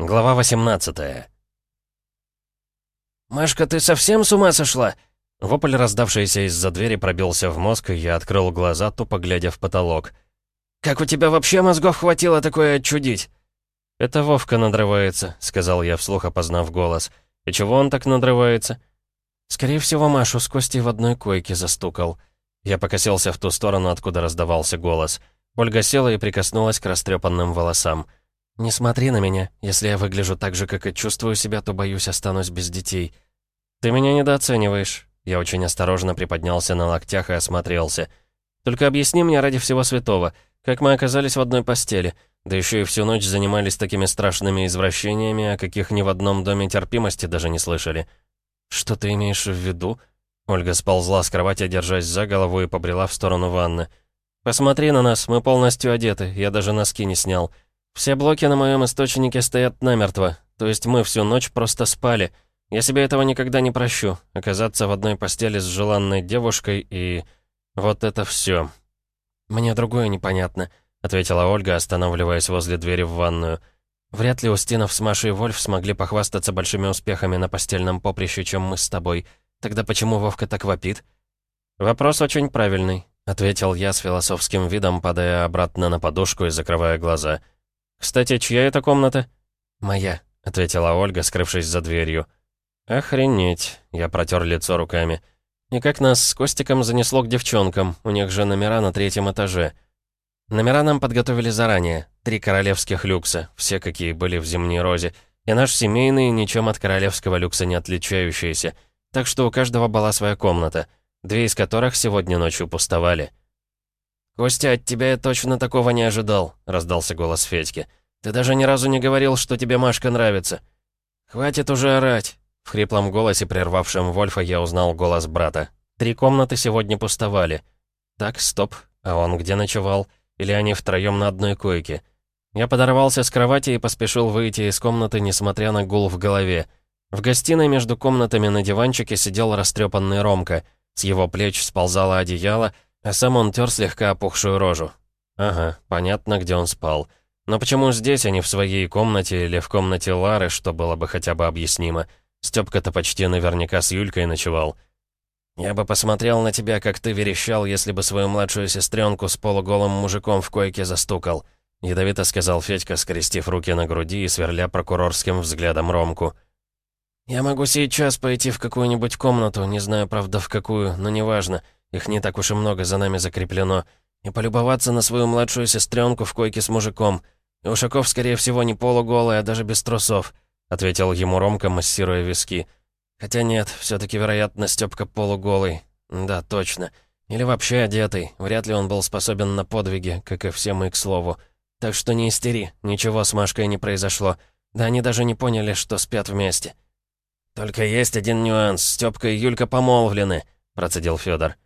Глава 18 «Машка, ты совсем с ума сошла?» Вопль, раздавшийся из-за двери, пробился в мозг, и я открыл глаза, тупо глядя в потолок. «Как у тебя вообще мозгов хватило такое отчудить?» «Это Вовка надрывается», — сказал я вслух, опознав голос. «И чего он так надрывается?» «Скорее всего, Машу с Костей в одной койке застукал». Я покосился в ту сторону, откуда раздавался голос. Ольга села и прикоснулась к растрепанным волосам. «Не смотри на меня. Если я выгляжу так же, как и чувствую себя, то, боюсь, останусь без детей». «Ты меня недооцениваешь». Я очень осторожно приподнялся на локтях и осмотрелся. «Только объясни мне ради всего святого, как мы оказались в одной постели, да еще и всю ночь занимались такими страшными извращениями, о каких ни в одном доме терпимости даже не слышали». «Что ты имеешь в виду?» Ольга сползла с кровати, держась за голову, и побрела в сторону ванны. «Посмотри на нас, мы полностью одеты, я даже носки не снял». Все блоки на моем источнике стоят намертво, то есть мы всю ночь просто спали. Я себе этого никогда не прощу, оказаться в одной постели с желанной девушкой и... Вот это все. «Мне другое непонятно», — ответила Ольга, останавливаясь возле двери в ванную. «Вряд ли Устинов с Машей Вольф смогли похвастаться большими успехами на постельном поприще, чем мы с тобой. Тогда почему Вовка так вопит?» «Вопрос очень правильный», — ответил я с философским видом, падая обратно на подушку и закрывая глаза. «Я «Кстати, чья это комната?» «Моя», — ответила Ольга, скрывшись за дверью. «Охренеть», — я протер лицо руками. «И как нас с Костиком занесло к девчонкам, у них же номера на третьем этаже». Номера нам подготовили заранее. Три королевских люкса, все какие были в «Зимней розе», и наш семейный, ничем от королевского люкса не отличающийся. Так что у каждого была своя комната, две из которых сегодня ночью пустовали. «Костя, от тебя я точно такого не ожидал», — раздался голос Федьки. «Ты даже ни разу не говорил, что тебе Машка нравится». «Хватит уже орать!» В хриплом голосе, прервавшем Вольфа, я узнал голос брата. «Три комнаты сегодня пустовали». «Так, стоп. А он где ночевал? Или они втроем на одной койке?» Я подорвался с кровати и поспешил выйти из комнаты, несмотря на гул в голове. В гостиной между комнатами на диванчике сидел растрепанный Ромка. С его плеч сползало одеяло, а сам он тер слегка опухшую рожу. Ага, понятно, где он спал. Но почему здесь, а не в своей комнате или в комнате Лары, что было бы хотя бы объяснимо? Стёпка-то почти наверняка с Юлькой ночевал. «Я бы посмотрел на тебя, как ты верещал, если бы свою младшую сестренку с полуголым мужиком в койке застукал», — ядовито сказал Федька, скрестив руки на груди и сверля прокурорским взглядом Ромку. «Я могу сейчас пойти в какую-нибудь комнату, не знаю, правда, в какую, но неважно. Их не так уж и много за нами закреплено. И полюбоваться на свою младшую сестренку в койке с мужиком. И Ушаков, скорее всего, не полуголый, а даже без трусов», — ответил ему Ромка, массируя виски. «Хотя нет, все таки вероятно, Стёпка полуголый. Да, точно. Или вообще одетый. Вряд ли он был способен на подвиги, как и все мы, к слову. Так что не истери, ничего с Машкой не произошло. Да они даже не поняли, что спят вместе». «Только есть один нюанс. Стёпка и Юлька помолвлены», — процедил Федор.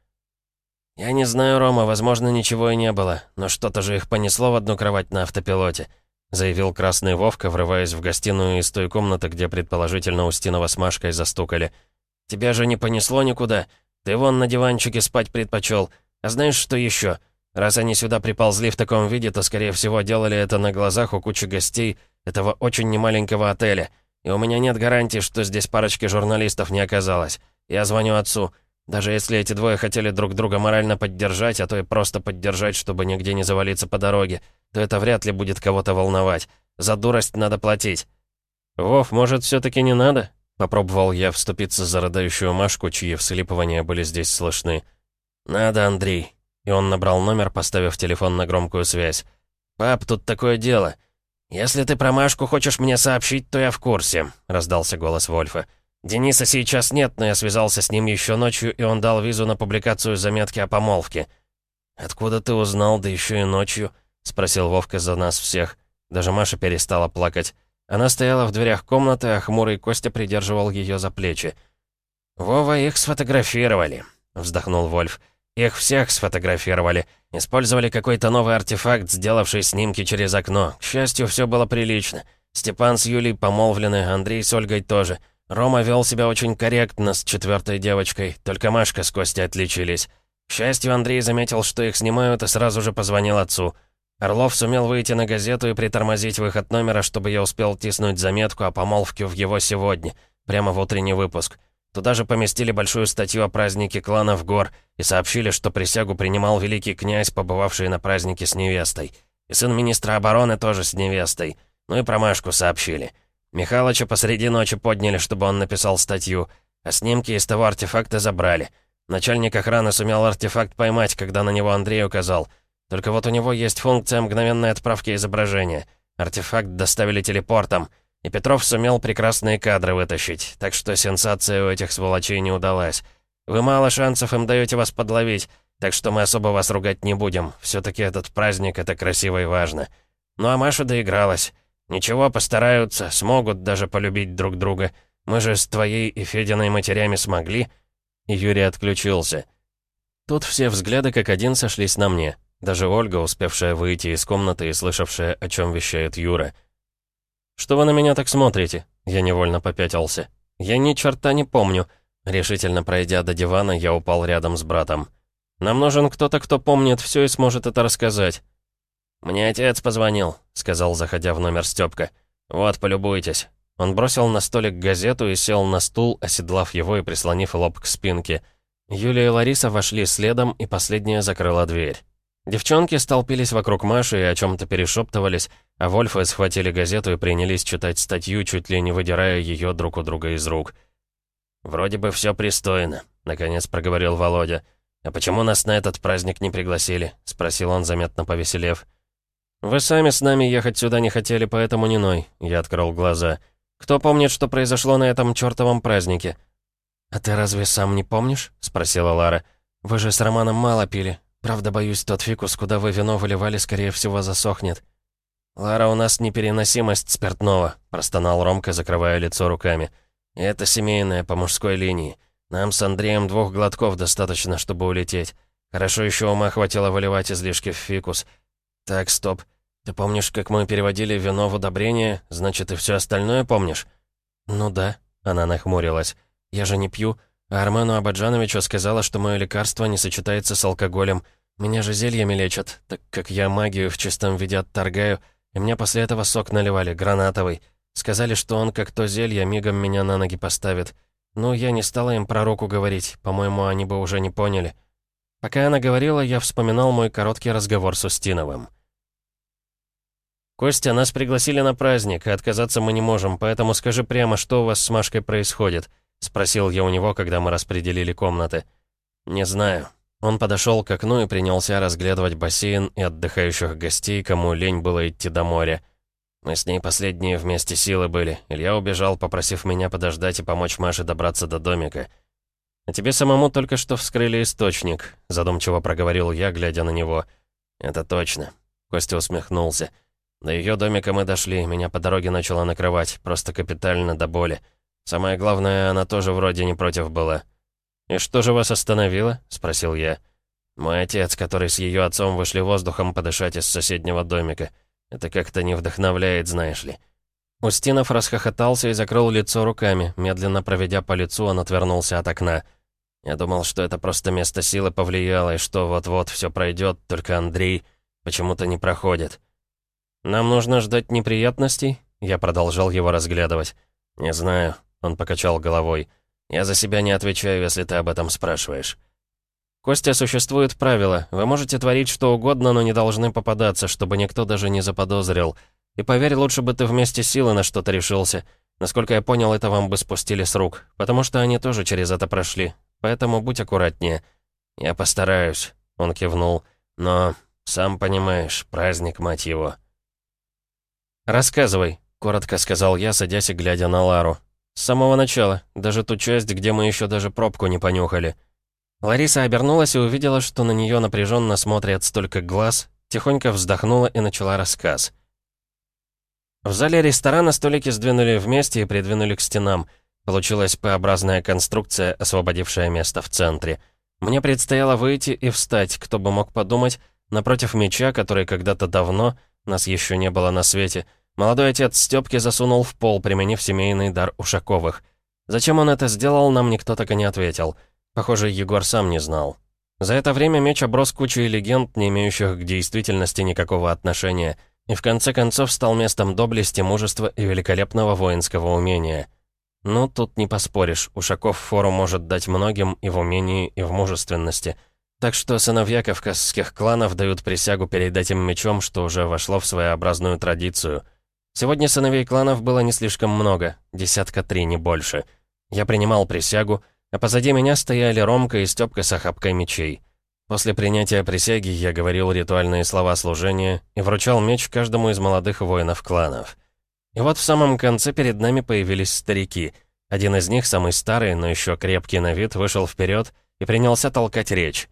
«Я не знаю, Рома, возможно, ничего и не было, но что-то же их понесло в одну кровать на автопилоте», заявил Красный Вовка, врываясь в гостиную из той комнаты, где предположительно Устинова с Машкой застукали. «Тебя же не понесло никуда. Ты вон на диванчике спать предпочел. А знаешь, что еще? Раз они сюда приползли в таком виде, то, скорее всего, делали это на глазах у кучи гостей этого очень немаленького отеля. И у меня нет гарантии, что здесь парочки журналистов не оказалось. Я звоню отцу. Даже если эти двое хотели друг друга морально поддержать, а то и просто поддержать, чтобы нигде не завалиться по дороге, то это вряд ли будет кого-то волновать. За дурость надо платить. «Вов, может, все таки не надо?» Попробовал я вступиться за рыдающую Машку, чьи вслипывания были здесь слышны. «Надо, Андрей». И он набрал номер, поставив телефон на громкую связь. «Пап, тут такое дело. Если ты про Машку хочешь мне сообщить, то я в курсе», — раздался голос Вольфа. Дениса сейчас нет, но я связался с ним еще ночью, и он дал визу на публикацию заметки о помолвке. «Откуда ты узнал, да еще и ночью?» — спросил Вовка за нас всех. Даже Маша перестала плакать. Она стояла в дверях комнаты, а хмурый Костя придерживал ее за плечи. «Вова, их сфотографировали», — вздохнул Вольф. «Их всех сфотографировали. Использовали какой-то новый артефакт, сделавший снимки через окно. К счастью, все было прилично. Степан с Юлей помолвлены, Андрей с Ольгой тоже. Рома вел себя очень корректно с четвертой девочкой, только Машка с Костей отличились. К счастью, Андрей заметил, что их снимают, и сразу же позвонил отцу. Орлов сумел выйти на газету и притормозить выход номера, чтобы я успел тиснуть заметку о помолвке в его сегодня, прямо в утренний выпуск. Туда же поместили большую статью о празднике кланов гор и сообщили, что присягу принимал великий князь, побывавший на празднике с невестой. И сын министра обороны тоже с невестой. Ну и про Машку сообщили. Михалыча посреди ночи подняли, чтобы он написал статью, а снимки из того артефакта забрали. Начальник охраны сумел артефакт поймать, когда на него Андрей указал — только вот у него есть функция мгновенной отправки изображения. Артефакт доставили телепортом, и Петров сумел прекрасные кадры вытащить, так что сенсация у этих сволочей не удалась. Вы мало шансов им даете вас подловить, так что мы особо вас ругать не будем. все таки этот праздник — это красиво и важно. Ну а Маша доигралась. Ничего, постараются, смогут даже полюбить друг друга. Мы же с твоей и Фединой матерями смогли. И Юрий отключился. Тут все взгляды как один сошлись на мне. Даже Ольга, успевшая выйти из комнаты и слышавшая, о чем вещает Юра. «Что вы на меня так смотрите?» Я невольно попятился. «Я ни черта не помню». Решительно пройдя до дивана, я упал рядом с братом. «Нам нужен кто-то, кто помнит все и сможет это рассказать». «Мне отец позвонил», — сказал, заходя в номер Стёпка. «Вот, полюбуйтесь». Он бросил на столик газету и сел на стул, оседлав его и прислонив лоб к спинке. Юлия и Лариса вошли следом, и последняя закрыла дверь. Девчонки столпились вокруг Маши и о чем-то перешептывались, а Вольфы схватили газету и принялись читать статью, чуть ли не выдирая ее друг у друга из рук. «Вроде бы все пристойно», — наконец проговорил Володя. «А почему нас на этот праздник не пригласили?» — спросил он, заметно повеселев. «Вы сами с нами ехать сюда не хотели, поэтому не ной», — я открыл глаза. «Кто помнит, что произошло на этом чертовом празднике?» «А ты разве сам не помнишь?» — спросила Лара. «Вы же с Романом мало пили. Правда, боюсь, тот фикус, куда вы вино выливали, скорее всего, засохнет. «Лара, у нас непереносимость спиртного», — простонал Ромка, закрывая лицо руками. «И это семейное, по мужской линии. Нам с Андреем двух глотков достаточно, чтобы улететь. Хорошо еще ума хватило выливать излишки в фикус. Так, стоп. Ты помнишь, как мы переводили вино в удобрение? Значит, и все остальное помнишь?» «Ну да», — она нахмурилась. «Я же не пью. А Армену Абаджановичу сказала, что мое лекарство не сочетается с алкоголем. Меня же зельями лечат, так как я магию в чистом виде отторгаю, и мне после этого сок наливали, гранатовый. Сказали, что он, как то зелье, мигом меня на ноги поставит. Ну, я не стала им про руку говорить, по-моему, они бы уже не поняли. Пока она говорила, я вспоминал мой короткий разговор с Устиновым. «Костя, нас пригласили на праздник, и отказаться мы не можем, поэтому скажи прямо, что у вас с Машкой происходит?» — спросил я у него, когда мы распределили комнаты. «Не знаю». Он подошел к окну и принялся разглядывать бассейн и отдыхающих гостей, кому лень было идти до моря. Мы с ней последние вместе силы были. Илья убежал, попросив меня подождать и помочь Маше добраться до домика. «А тебе самому только что вскрыли источник», — задумчиво проговорил я, глядя на него. «Это точно». Костя усмехнулся. До ее домика мы дошли, меня по дороге начало накрывать, просто капитально до боли. Самое главное, она тоже вроде не против была. «И что же вас остановило?» — спросил я. «Мой отец, который с ее отцом вышли воздухом подышать из соседнего домика. Это как-то не вдохновляет, знаешь ли». Устинов расхохотался и закрыл лицо руками. Медленно проведя по лицу, он отвернулся от окна. Я думал, что это просто место силы повлияло, и что вот-вот все пройдет, только Андрей почему-то не проходит. «Нам нужно ждать неприятностей?» Я продолжал его разглядывать. «Не знаю. Он покачал головой. «Я за себя не отвечаю, если ты об этом спрашиваешь». «Костя, существует правило. Вы можете творить что угодно, но не должны попадаться, чтобы никто даже не заподозрил. И поверь, лучше бы ты вместе силы на что-то решился. Насколько я понял, это вам бы спустили с рук, потому что они тоже через это прошли. Поэтому будь аккуратнее». «Я постараюсь», — он кивнул. «Но, сам понимаешь, праздник, мать его». «Рассказывай», — коротко сказал я, садясь и глядя на Лару. «С самого начала, даже ту часть, где мы еще даже пробку не понюхали». Лариса обернулась и увидела, что на нее напряженно смотрят столько глаз, тихонько вздохнула и начала рассказ. В зале ресторана столики сдвинули вместе и придвинули к стенам. Получилась П-образная конструкция, освободившая место в центре. Мне предстояло выйти и встать, кто бы мог подумать, напротив меча, который когда-то давно, нас еще не было на свете, — Молодой отец Стёпки засунул в пол, применив семейный дар Ушаковых. Зачем он это сделал, нам никто так и не ответил. Похоже, Егор сам не знал. За это время меч оброс кучей легенд, не имеющих к действительности никакого отношения, и в конце концов стал местом доблести, мужества и великолепного воинского умения. Ну, тут не поспоришь, Ушаков фору может дать многим и в умении, и в мужественности. Так что сыновья кавказских кланов дают присягу перед этим мечом, что уже вошло в своеобразную традицию. Сегодня сыновей кланов было не слишком много, десятка три, не больше. Я принимал присягу, а позади меня стояли Ромка и Стёпка с охапкой мечей. После принятия присяги я говорил ритуальные слова служения и вручал меч каждому из молодых воинов кланов. И вот в самом конце перед нами появились старики. Один из них, самый старый, но еще крепкий на вид, вышел вперед и принялся толкать речь.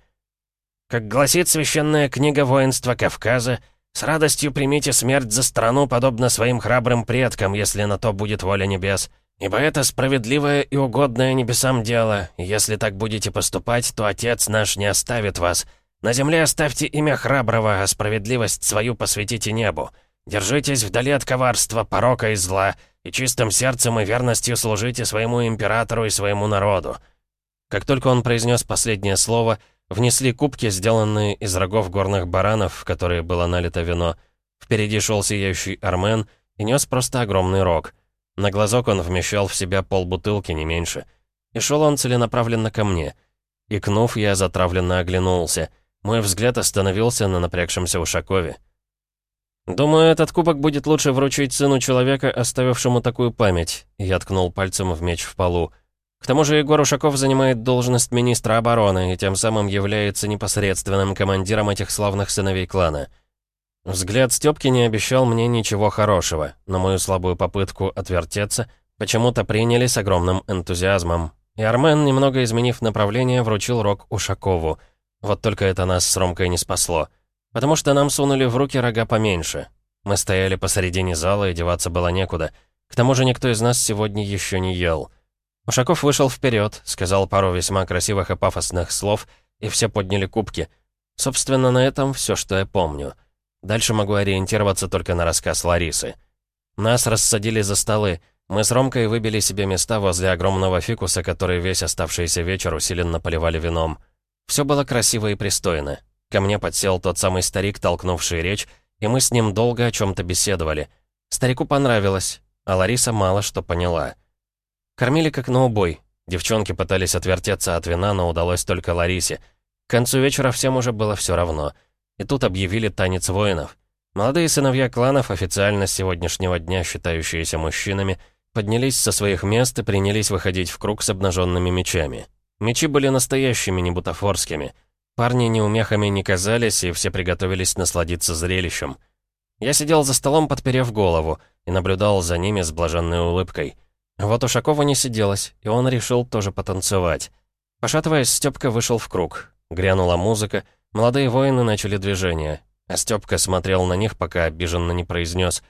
«Как гласит священная книга воинства Кавказа, с радостью примите смерть за страну, подобно своим храбрым предкам, если на то будет воля небес. Ибо это справедливое и угодное небесам дело, если так будете поступать, то Отец наш не оставит вас. На земле оставьте имя храброго, а справедливость свою посвятите небу. Держитесь вдали от коварства, порока и зла, и чистым сердцем и верностью служите своему императору и своему народу». Как только он произнес последнее слово, внесли кубки, сделанные из рогов горных баранов, в которые было налито вино. Впереди шел сияющий Армен и нес просто огромный рог — на глазок он вмещал в себя полбутылки, не меньше. И шел он целенаправленно ко мне. Икнув, я затравленно оглянулся. Мой взгляд остановился на напрягшемся Ушакове. «Думаю, этот кубок будет лучше вручить сыну человека, оставившему такую память», я ткнул пальцем в меч в полу. К тому же Егор Ушаков занимает должность министра обороны и тем самым является непосредственным командиром этих славных сыновей клана. Взгляд Стёпки не обещал мне ничего хорошего, но мою слабую попытку отвертеться почему-то приняли с огромным энтузиазмом. И Армен, немного изменив направление, вручил рог Ушакову. Вот только это нас с Ромкой не спасло. Потому что нам сунули в руки рога поменьше. Мы стояли посередине зала, и деваться было некуда. К тому же никто из нас сегодня еще не ел. Ушаков вышел вперед, сказал пару весьма красивых и пафосных слов, и все подняли кубки. Собственно, на этом все, что я помню. Дальше могу ориентироваться только на рассказ Ларисы. Нас рассадили за столы. Мы с Ромкой выбили себе места возле огромного фикуса, который весь оставшийся вечер усиленно поливали вином. Все было красиво и пристойно. Ко мне подсел тот самый старик, толкнувший речь, и мы с ним долго о чем-то беседовали. Старику понравилось, а Лариса мало что поняла. Кормили как на убой. Девчонки пытались отвертеться от вина, но удалось только Ларисе. К концу вечера всем уже было все равно — и тут объявили танец воинов. Молодые сыновья кланов, официально с сегодняшнего дня считающиеся мужчинами, поднялись со своих мест и принялись выходить в круг с обнаженными мечами. Мечи были настоящими, не бутафорскими. Парни неумехами не казались, и все приготовились насладиться зрелищем. Я сидел за столом, подперев голову, и наблюдал за ними с блаженной улыбкой. Вот Ушакова не сиделось, и он решил тоже потанцевать. Пошатываясь, Стёпка вышел в круг. Грянула музыка — Молодые воины начали движение, а Стёпка смотрел на них, пока обиженно не произнес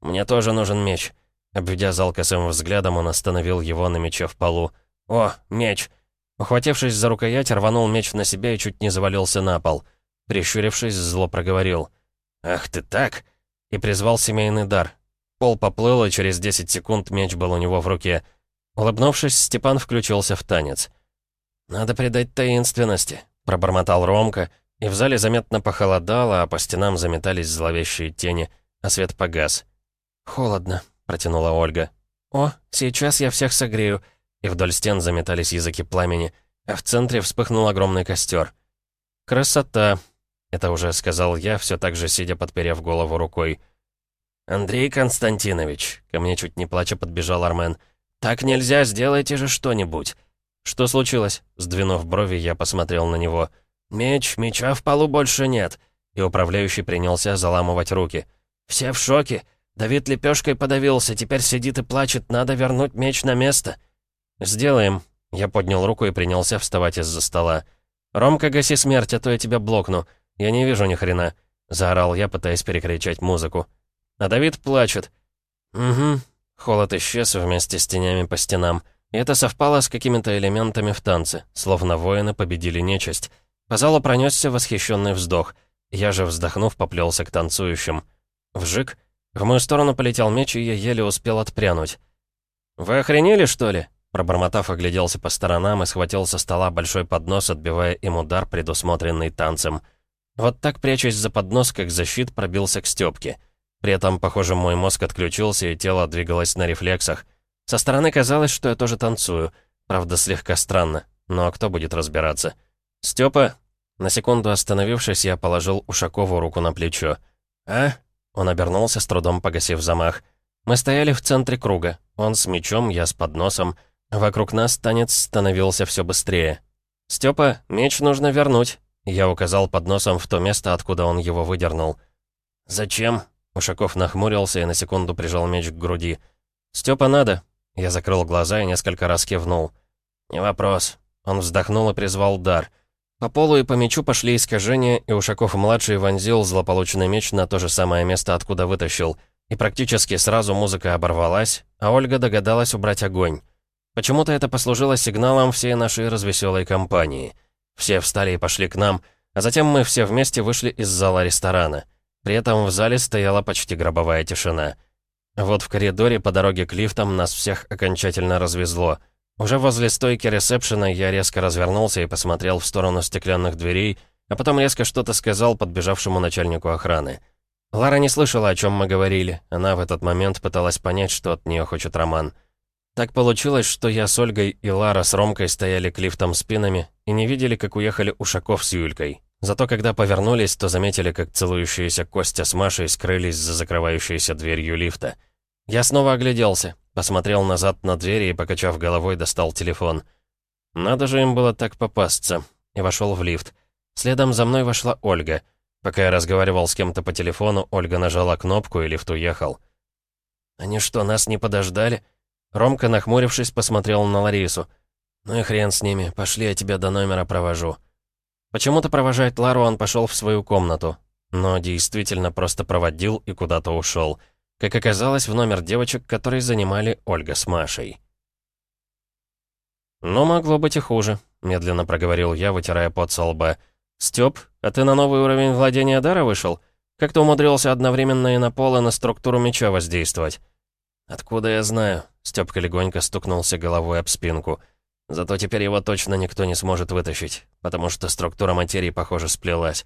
«Мне тоже нужен меч». Обведя зал косым взглядом, он остановил его на мече в полу. «О, меч!» Ухватившись за рукоять, рванул меч на себя и чуть не завалился на пол. Прищурившись, зло проговорил. «Ах ты так!» И призвал семейный дар. Пол поплыл, и через 10 секунд меч был у него в руке. Улыбнувшись, Степан включился в танец. «Надо придать таинственности», — пробормотал Ромка, и в зале заметно похолодало, а по стенам заметались зловещие тени, а свет погас. «Холодно», — протянула Ольга. «О, сейчас я всех согрею», и вдоль стен заметались языки пламени, а в центре вспыхнул огромный костер. «Красота», — это уже сказал я, все так же сидя, подперев голову рукой. «Андрей Константинович», — ко мне чуть не плача подбежал Армен, «так нельзя, сделайте же что-нибудь». «Что случилось?» Сдвинув брови, я посмотрел на него. «Андрей «Меч, меча в полу больше нет!» И управляющий принялся заламывать руки. «Все в шоке. Давид лепешкой подавился, теперь сидит и плачет. Надо вернуть меч на место». «Сделаем». Я поднял руку и принялся вставать из-за стола. «Ромка, гаси смерть, а то я тебя блокну. Я не вижу ни хрена», — заорал я, пытаясь перекричать музыку. А Давид плачет. «Угу». Холод исчез вместе с тенями по стенам. И это совпало с какими-то элементами в танце, словно воины победили нечисть. По залу пронесся восхищенный вздох. Я же, вздохнув, поплелся к танцующим. Вжик. В мою сторону полетел меч, и я еле успел отпрянуть. «Вы охренели, что ли?» Пробормотав, огляделся по сторонам и схватил со стола большой поднос, отбивая им удар, предусмотренный танцем. Вот так, прячась за поднос, как защит, пробился к Стёпке. При этом, похоже, мой мозг отключился, и тело двигалось на рефлексах. Со стороны казалось, что я тоже танцую. Правда, слегка странно. Но кто будет разбираться? «Стёпа!» На секунду остановившись, я положил Ушакову руку на плечо. «А?» Он обернулся, с трудом погасив замах. Мы стояли в центре круга. Он с мечом, я с подносом. Вокруг нас танец становился все быстрее. «Стёпа, меч нужно вернуть!» Я указал подносом в то место, откуда он его выдернул. «Зачем?» Ушаков нахмурился и на секунду прижал меч к груди. «Стёпа, надо!» Я закрыл глаза и несколько раз кивнул. «Не вопрос». Он вздохнул и призвал дар. По полу и по мечу пошли искажения, и Ушаков-младший вонзил злополучный меч на то же самое место, откуда вытащил. И практически сразу музыка оборвалась, а Ольга догадалась убрать огонь. Почему-то это послужило сигналом всей нашей развеселой компании. Все встали и пошли к нам, а затем мы все вместе вышли из зала ресторана. При этом в зале стояла почти гробовая тишина. Вот в коридоре по дороге к лифтам нас всех окончательно развезло. Уже возле стойки ресепшена я резко развернулся и посмотрел в сторону стеклянных дверей, а потом резко что-то сказал подбежавшему начальнику охраны. Лара не слышала, о чем мы говорили. Она в этот момент пыталась понять, что от нее хочет Роман. Так получилось, что я с Ольгой и Лара с Ромкой стояли к лифтам спинами и не видели, как уехали Ушаков с Юлькой. Зато когда повернулись, то заметили, как целующиеся Костя с Машей скрылись за закрывающейся дверью лифта. Я снова огляделся, посмотрел назад на двери и, покачав головой, достал телефон. Надо же им было так попасться. И вошел в лифт. Следом за мной вошла Ольга. Пока я разговаривал с кем-то по телефону, Ольга нажала кнопку, и лифт уехал. «Они что, нас не подождали?» Ромка, нахмурившись, посмотрел на Ларису. «Ну и хрен с ними, пошли, я тебя до номера провожу». Почему-то провожать Лару он пошел в свою комнату. Но действительно просто проводил и куда-то ушел. Как оказалось, в номер девочек, которые занимали Ольга с Машей. «Но могло быть и хуже», — медленно проговорил я, вытирая пот со лба. «Стёп, а ты на новый уровень владения дара вышел? Как ты умудрился одновременно и на пол, и на структуру меча воздействовать?» «Откуда я знаю?» — Стёпка легонько стукнулся головой об спинку. Зато теперь его точно никто не сможет вытащить, потому что структура материи, похоже, сплелась.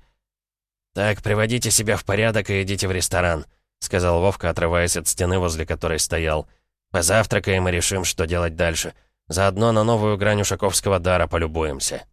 «Так, приводите себя в порядок и идите в ресторан», — сказал Вовка, отрываясь от стены, возле которой стоял. «Позавтракаем и решим, что делать дальше. Заодно на новую грань ушаковского дара полюбуемся».